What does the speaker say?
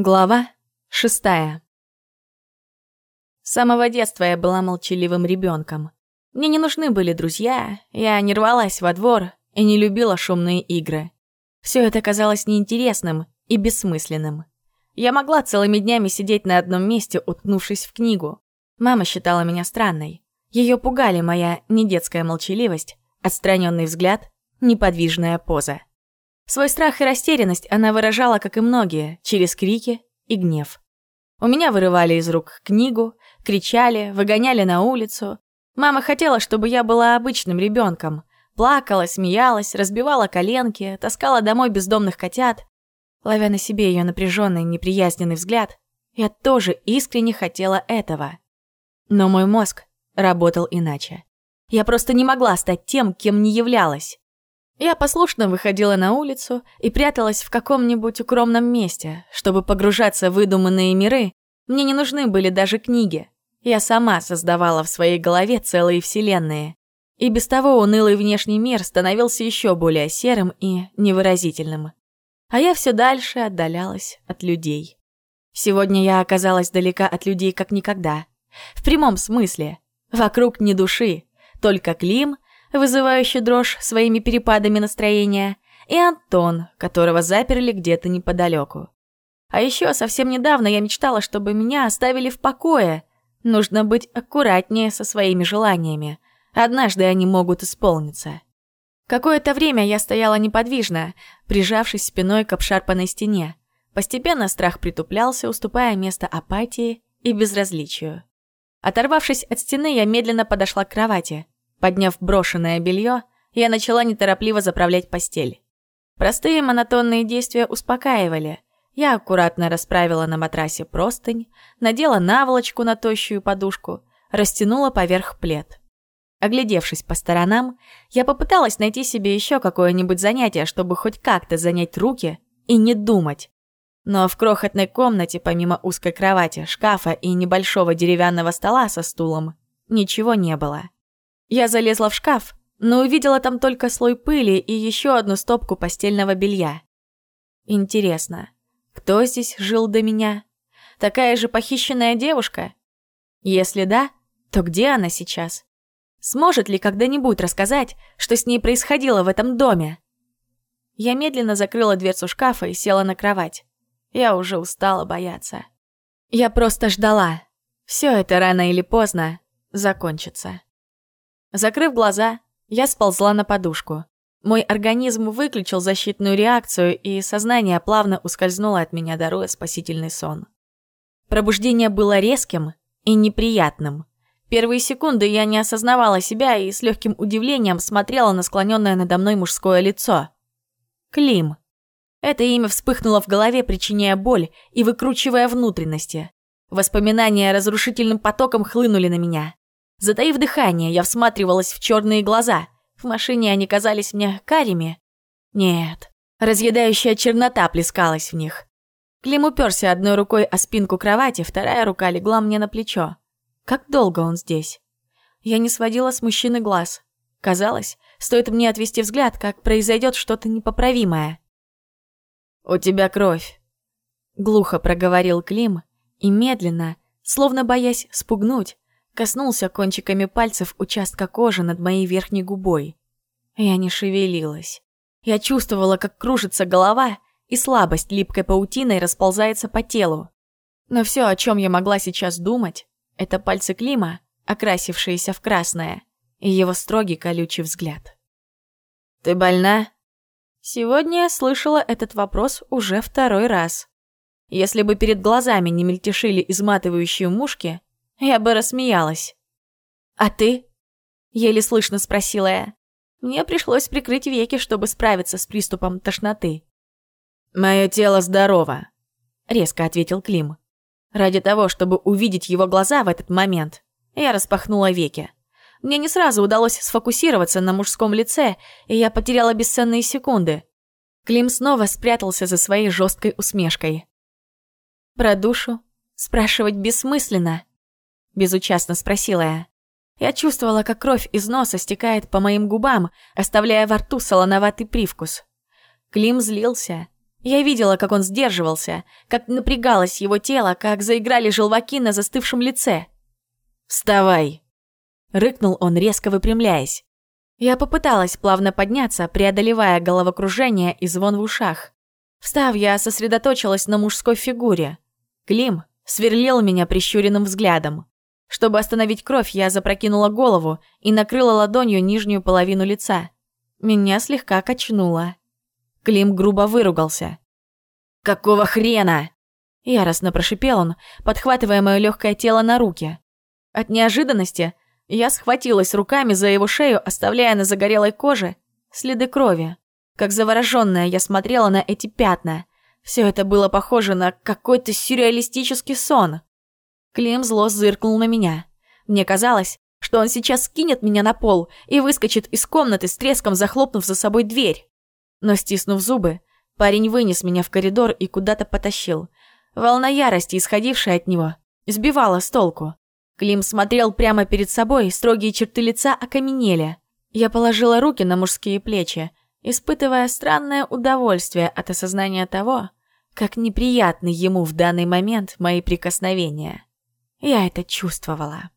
Глава шестая. С самого детства я была молчаливым ребенком. Мне не нужны были друзья, я не рвалась во двор и не любила шумные игры. Все это казалось неинтересным и бессмысленным. Я могла целыми днями сидеть на одном месте, уткнувшись в книгу. Мама считала меня странной. Ее пугали моя недетская молчаливость, отстраненный взгляд, неподвижная поза. Свой страх и растерянность она выражала, как и многие, через крики и гнев. У меня вырывали из рук книгу, кричали, выгоняли на улицу. Мама хотела, чтобы я была обычным ребенком. Плакала, смеялась, разбивала коленки, таскала домой бездомных котят. Ловя на себе ее напряженный, неприязненный взгляд, я тоже искренне хотела этого. Но мой мозг работал иначе. Я просто не могла стать тем, кем не являлась. Я послушно выходила на улицу и пряталась в каком-нибудь укромном месте. Чтобы погружаться в выдуманные миры, мне не нужны были даже книги. Я сама создавала в своей голове целые вселенные. И без того унылый внешний мир становился еще более серым и невыразительным. А я все дальше отдалялась от людей. Сегодня я оказалась далека от людей как никогда. В прямом смысле. Вокруг ни души, только Клим — вызывающий дрожь своими перепадами настроения, и Антон, которого заперли где-то неподалеку. А еще совсем недавно я мечтала, чтобы меня оставили в покое. Нужно быть аккуратнее со своими желаниями. Однажды они могут исполниться. Какое-то время я стояла неподвижно, прижавшись спиной к обшарпанной стене. Постепенно страх притуплялся, уступая место апатии и безразличию. Оторвавшись от стены, я медленно подошла к кровати. Подняв брошенное белье, я начала неторопливо заправлять постель. Простые монотонные действия успокаивали. Я аккуратно расправила на матрасе простынь, надела наволочку на тощую подушку, растянула поверх плед. Оглядевшись по сторонам, я попыталась найти себе еще какое-нибудь занятие, чтобы хоть как-то занять руки и не думать. Но в крохотной комнате, помимо узкой кровати, шкафа и небольшого деревянного стола со стулом, ничего не было. Я залезла в шкаф, но увидела там только слой пыли и еще одну стопку постельного белья. Интересно, кто здесь жил до меня? Такая же похищенная девушка? Если да, то где она сейчас? Сможет ли когда-нибудь рассказать, что с ней происходило в этом доме? Я медленно закрыла дверцу шкафа и села на кровать. Я уже устала бояться. Я просто ждала. Все это рано или поздно закончится. Закрыв глаза, я сползла на подушку. Мой организм выключил защитную реакцию, и сознание плавно ускользнуло от меня, даруя спасительный сон. Пробуждение было резким и неприятным. Первые секунды я не осознавала себя и с легким удивлением смотрела на склоненное надо мной мужское лицо. Клим. Это имя вспыхнуло в голове, причиняя боль и выкручивая внутренности. Воспоминания разрушительным потоком хлынули на меня. Затаив дыхание, я всматривалась в черные глаза. В машине они казались мне карими. Нет, разъедающая чернота плескалась в них. Клим уперся одной рукой о спинку кровати, вторая рука легла мне на плечо. Как долго он здесь? Я не сводила с мужчины глаз. Казалось, стоит мне отвести взгляд, как произойдет что-то непоправимое. «У тебя кровь», — глухо проговорил Клим и медленно, словно боясь спугнуть, коснулся кончиками пальцев участка кожи над моей верхней губой. Я не шевелилась. Я чувствовала, как кружится голова, и слабость липкой паутиной расползается по телу. Но все, о чем я могла сейчас думать, это пальцы Клима, окрасившиеся в красное, и его строгий колючий взгляд. «Ты больна?» Сегодня я слышала этот вопрос уже второй раз. Если бы перед глазами не мельтешили изматывающие мушки, я бы рассмеялась. «А ты?» — еле слышно спросила я. Мне пришлось прикрыть веки, чтобы справиться с приступом тошноты. «Мое тело здорово», — резко ответил Клим. Ради того, чтобы увидеть его глаза в этот момент, я распахнула веки. Мне не сразу удалось сфокусироваться на мужском лице, и я потеряла бесценные секунды. Клим снова спрятался за своей жесткой усмешкой. Про душу спрашивать бессмысленно. Безучастно спросила я. Я чувствовала, как кровь из носа стекает по моим губам, оставляя во рту солоноватый привкус. Клим злился. Я видела, как он сдерживался, как напрягалось его тело, как заиграли желваки на застывшем лице. «Вставай!» — рыкнул он, резко выпрямляясь. Я попыталась плавно подняться, преодолевая головокружение и звон в ушах. Встав, я сосредоточилась на мужской фигуре. Клим сверлил меня прищуренным взглядом. Чтобы остановить кровь, я запрокинула голову и накрыла ладонью нижнюю половину лица. Меня слегка качнуло. Клим грубо выругался. «Какого хрена?» Яростно прошипел он, подхватывая мое легкое тело на руки. От неожиданности я схватилась руками за его шею, оставляя на загорелой коже следы крови. Как завороженная я смотрела на эти пятна. Все это было похоже на какой-то сюрреалистический сон. Клим зло зыркнул на меня. Мне казалось, что он сейчас скинет меня на пол и выскочит из комнаты с треском, захлопнув за собой дверь. Но стиснув зубы, парень вынес меня в коридор и куда-то потащил. Волна ярости, исходившая от него, сбивала с толку. Клим смотрел прямо перед собой, строгие черты лица окаменели. Я положила руки на мужские плечи, испытывая странное удовольствие от осознания того, как неприятны ему в данный момент мои прикосновения. Я это чувствовала.